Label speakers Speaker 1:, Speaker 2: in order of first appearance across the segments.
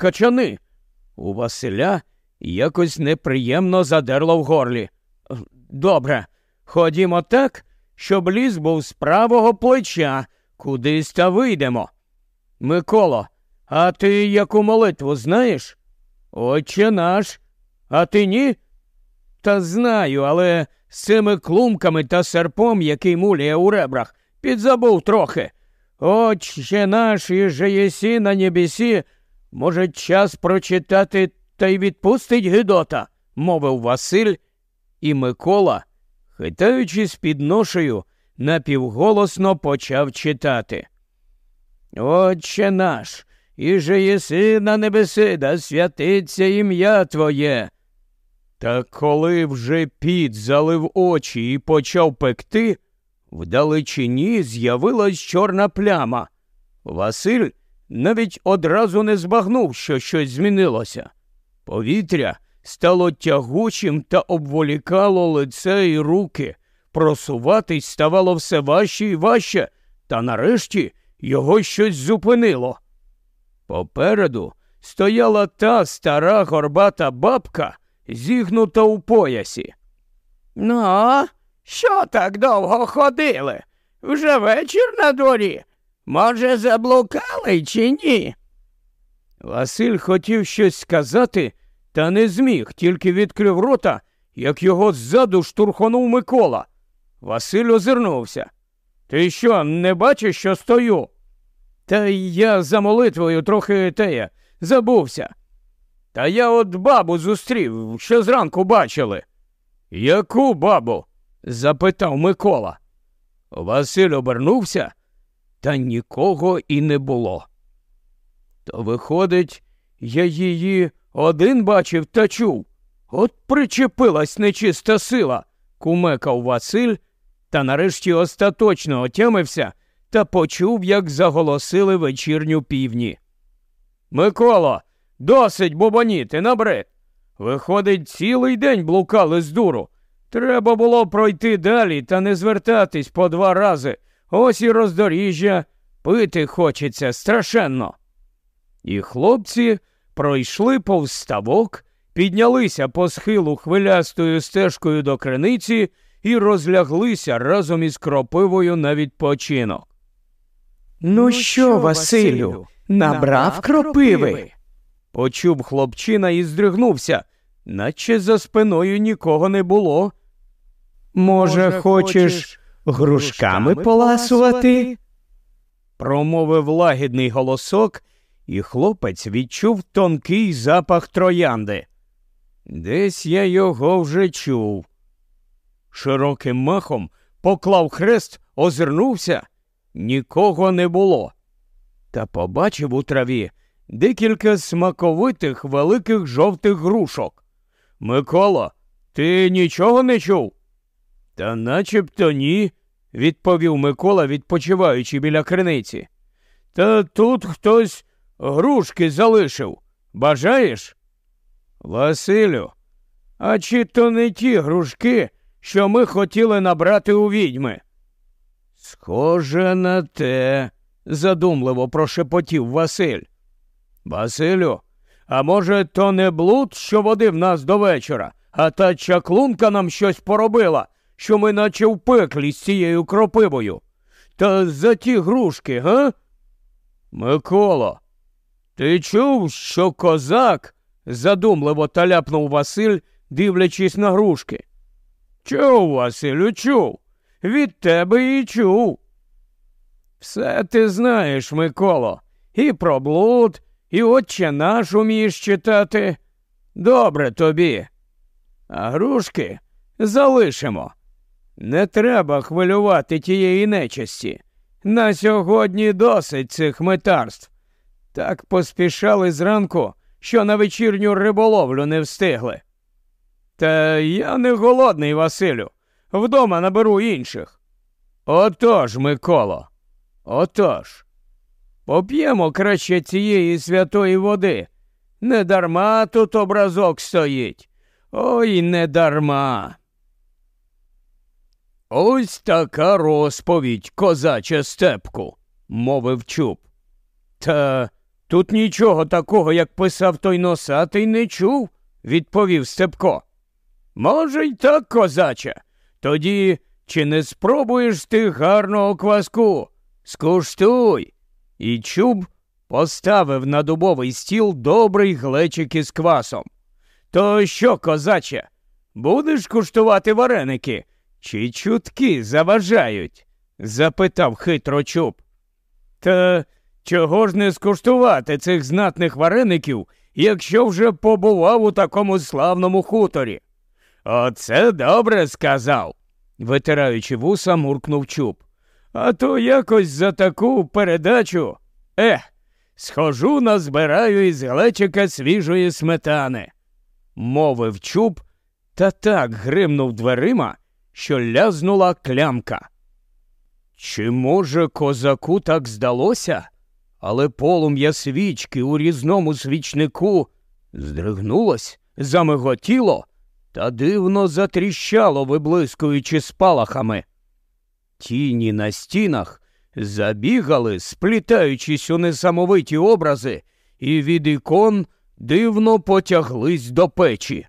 Speaker 1: качани. У Василя якось неприємно задерло в горлі. Добре, ходімо так, щоб ліс був з правого плеча, кудись та вийдемо. Миколо, а ти яку молитву знаєш? Отче наш. А ти ні? Та знаю, але з цими клумками та серпом, який муляє у ребрах, підзабув трохи. Отче наш, і же єсі на небесі, може, час прочитати та й відпустить Гидота, мовив Василь, і Микола, хитаючись під ношею, напівголосно почав читати. Отче наш, і же єси на небеси, да святиться ім'я Твоє. Та коли вже піт залив очі і почав пекти, вдалечині з'явилась чорна пляма. Василь навіть одразу не збагнув, що щось змінилося. Повітря стало тягучим та обволікало лице і руки. Просуватись ставало все важче і важче, та нарешті його щось зупинило. Попереду стояла та стара горбата бабка, зігнута у поясі. Ну, що так довго ходили? Вже вечір на дворі. Може, заблукали чи ні? Василь хотів щось сказати, та не зміг, тільки відкрив рота, як його ззаду штурхонув Микола. Василь озирнувся. Ти що, не бачиш, що стою? Та я за молитвою трохи теє, забувся. Та я от бабу зустрів, що зранку бачили. Яку бабу? запитав Микола. Василь обернувся, та нікого і не було. То, виходить, я її один бачив та чув. От причепилась нечиста сила, кумекав Василь, та нарешті остаточно отямився та почув, як заголосили вечірню півні. Микола, досить бобоніти, набрид. Виходить, цілий день блукали з дуру. Треба було пройти далі та не звертатись по два рази. Ось і роздоріжжя, пити хочеться страшенно. І хлопці пройшли повз ставок, піднялися по схилу хвилястою стежкою до криниці і розляглися разом із кропивою на відпочинок.
Speaker 2: Ну що, Василю, набрав кропиви?
Speaker 1: Почув хлопчина і здригнувся, наче за спиною нікого не було.
Speaker 2: Може, хочеш грушками поласувати?
Speaker 1: Промовив лагідний голосок, і хлопець відчув тонкий запах троянди. Десь я його вже чув. Широким махом поклав хрест, озирнувся, нікого не було. Та побачив у траві декілька смаковитих великих жовтих грушок. Микола, ти нічого не чув? Та начебто ні, відповів Микола, відпочиваючи біля криниці. Та тут хтось грушки залишив. Бажаєш? Василю, а чи то не ті грушки, що ми хотіли набрати у відьми? Схоже на те, задумливо прошепотів Василь. Василю, а може, то не блуд, що водив нас до вечора, а та чаклунка нам щось поробила, що ми наче в пеклі з цією кропивою. Та за ті грушки, га? Миколо, ти чув, що козак? задумливо таляпнув Василь, дивлячись на грушки. Чув, Василю, чув. Від тебе і чув. Все ти знаєш, Миколо, і про блуд, і отче наш умієш читати. Добре тобі. А грушки залишимо. Не треба хвилювати тієї нечисті. На сьогодні досить цих метарств. Так поспішали зранку, що на вечірню риболовлю не встигли. Та я не голодний, Василю. Вдома наберу інших. Отож, Миколо, отож. Поп'ємо краще цієї святої води. Не дарма тут образок стоїть. Ой, не дарма. Ось така розповідь, козаче степку, мовив чуб. Та Тут нічого такого, як писав той носатий, не чув, відповів Степко. Може, й так, козаче. Тоді чи не спробуєш ти гарного кваску? Скуштуй. І чуб поставив на дубовий стіл добрий глечик із квасом. То що, козаче, будеш куштувати вареники? Чи чутки заважають? запитав хитро чуб. Та чого ж не скуштувати цих знатних вареників, якщо вже побував у такому славному хуторі? Оце добре сказав, витираючи вуса, муркнув чуб. А то якось за таку передачу. Ех, схожу назбираю із глечика свіжої сметани, мовив чуб та так гримнув дверима, що лязнула клямка. Чи, може, козаку так здалося? Але полум'я свічки у різному свічнику здригнулось, замиготіло та дивно затріщало, виблискуючи спалахами. Тіні на стінах забігали, сплітаючись у несамовиті образи, і від ікон дивно потяглись до печі.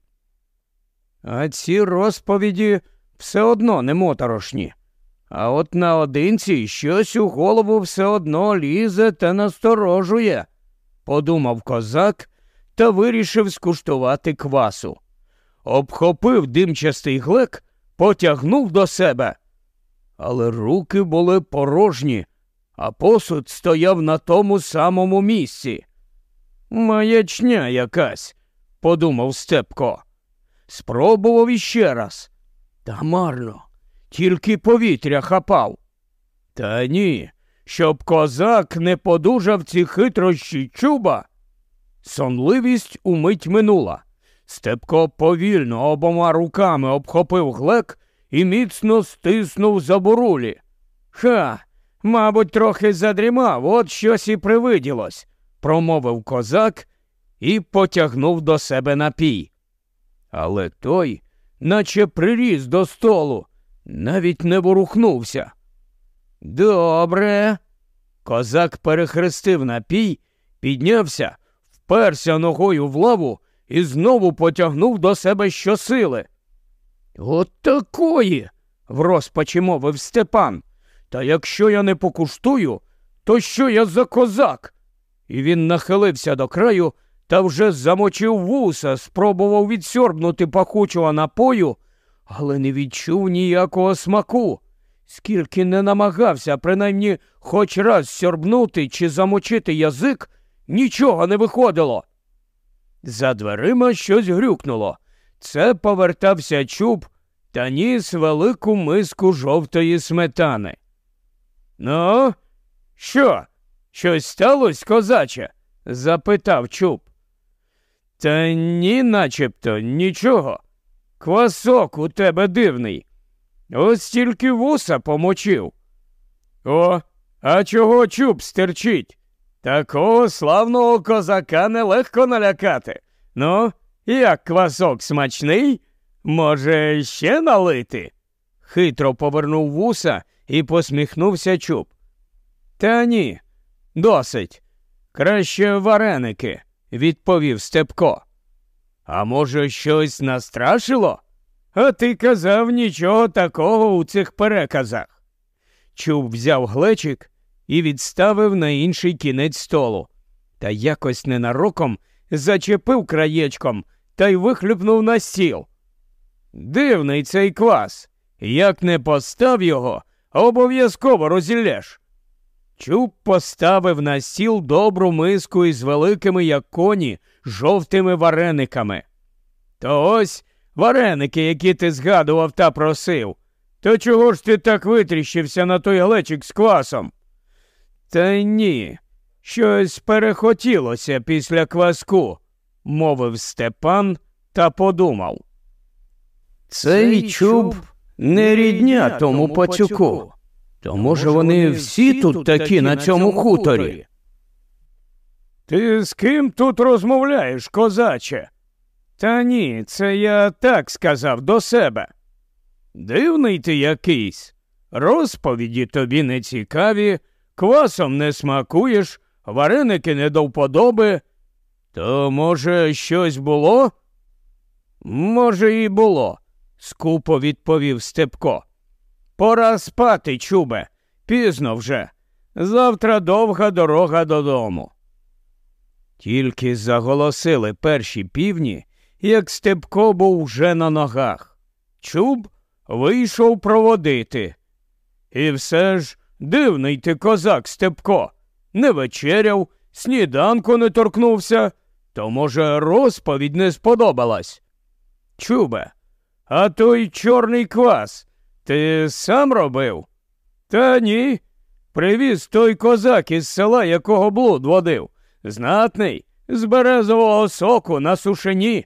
Speaker 1: А ці розповіді все одно не моторошні. А от наодинці щось у голову все одно лізе та насторожує, подумав козак та вирішив скуштувати квасу. Обхопив димчастий глек, потягнув до себе. Але руки були порожні, а посуд стояв на тому самому місці. Маячня якась, подумав Степко. Спробував іще раз. Та марно тільки повітря хапав. Та ні, щоб козак не подужав ці хитрощі чуба. Сонливість умить минула. Степко повільно обома руками обхопив глек і міцно стиснув за бурулі. Ха, мабуть, трохи задрімав, от щось і привиділось, промовив козак і потягнув до себе напій. Але той, наче приріс до столу, навіть не ворухнувся. Добре. Козак перехрестив напій, піднявся, вперся ногою в лаву і знову потягнув до себе щосили. От такої. в розпачі мовив Степан. Та якщо я не покуштую, то що я за козак? І він нахилився до краю та вже замочив вуса, спробував відсьорбнути пахучого напою але не відчув ніякого смаку, скільки не намагався, принаймні хоч раз сьорбнути чи замочити язик, нічого не виходило. За дверима щось грюкнуло. Це повертався чуб та ніс велику миску жовтої сметани. Ну, що? Щось сталося, козаче? запитав чуб. Та ні, начебто нічого. Квасок у тебе дивний. Ось тільки вуса помочив. О, а чого чуб стерчить? Такого славного козака нелегко налякати. Ну, як квасок смачний, може, ще налити? Хитро повернув вуса і посміхнувся чуб. Та ні, досить. Краще вареники, відповів Степко. А може, щось настрашило? А ти казав нічого такого у цих переказах. Чуб взяв глечик і відставив на інший кінець столу, та якось ненароком зачепив краєчком та й вихлюпнув на стіл. Дивний цей квас. Як не постав його, обов'язково розіллєш. Чуб поставив на стіл добру миску із великими, як коні, жовтими варениками. То ось вареники, які ти згадував та просив. То чого ж ти так витріщився на той глечик з квасом? Та ні, щось перехотілося після кваску, мовив Степан та подумав. Цей чуб не рідня тому пацюку. То, може, вони всі тут такі на цьому хуторі? Ти з ким тут розмовляєш, козаче? Та ні, це я так сказав до себе. Дивний ти якийсь. Розповіді тобі не цікаві, квасом не смакуєш, вареники не до вподоби. То, може, щось було? Може, і було, скупо відповів Степко. Пора спати, чубе, пізно вже. Завтра довга дорога додому. Тільки заголосили перші півні, як Степко був вже на ногах. Чуб вийшов проводити. І все ж дивний ти козак Степко. Не вечеряв, сніданку не торкнувся, то, може, розповідь не сподобалась. Чубе, а той чорний квас ти сам робив? Та ні. Привіз той козак із села, якого блуд водив. Знатний, з березового соку на сушені.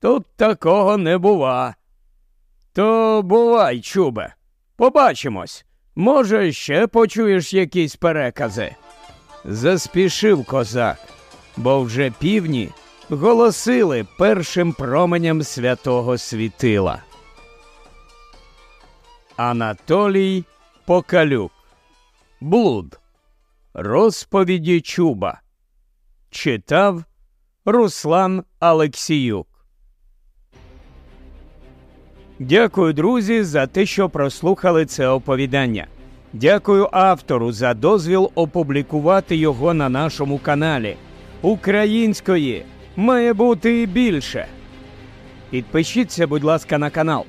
Speaker 1: Тут такого не бува. То бувай, чубе. Побачимось. Може, ще почуєш якісь перекази. Заспішив козак, бо вже півні голосили першим променем святого світила. Анатолій Покалюк. Блуд. Розповіді Чуба. Читав Руслан Алексіюк. Дякую, друзі, за те, що прослухали це оповідання. Дякую автору за дозвіл опублікувати його на нашому каналі. Української має бути і більше. Підпишіться, будь ласка, на канал.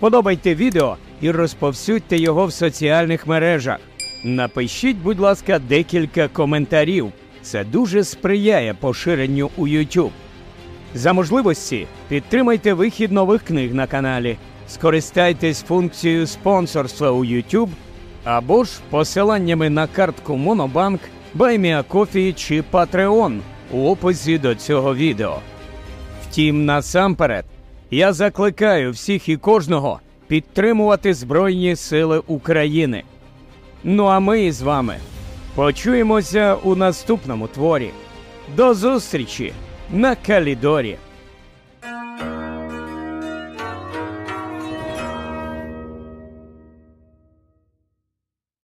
Speaker 1: Вподобайте відео і розповсюдьте його в соціальних мережах. Напишіть, будь ласка, декілька коментарів. Це дуже сприяє поширенню у YouTube. За можливості підтримайте вихід нових книг на каналі, скористайтесь функцією спонсорства у YouTube або ж посиланнями на картку Монобанк, Buy Me a Coffee чи Patreon у описі до цього відео. Втім, насамперед, я закликаю всіх і кожного підтримувати Збройні Сили України. Ну а ми з вами почуємося у наступному творі. До зустрічі на Калідорі!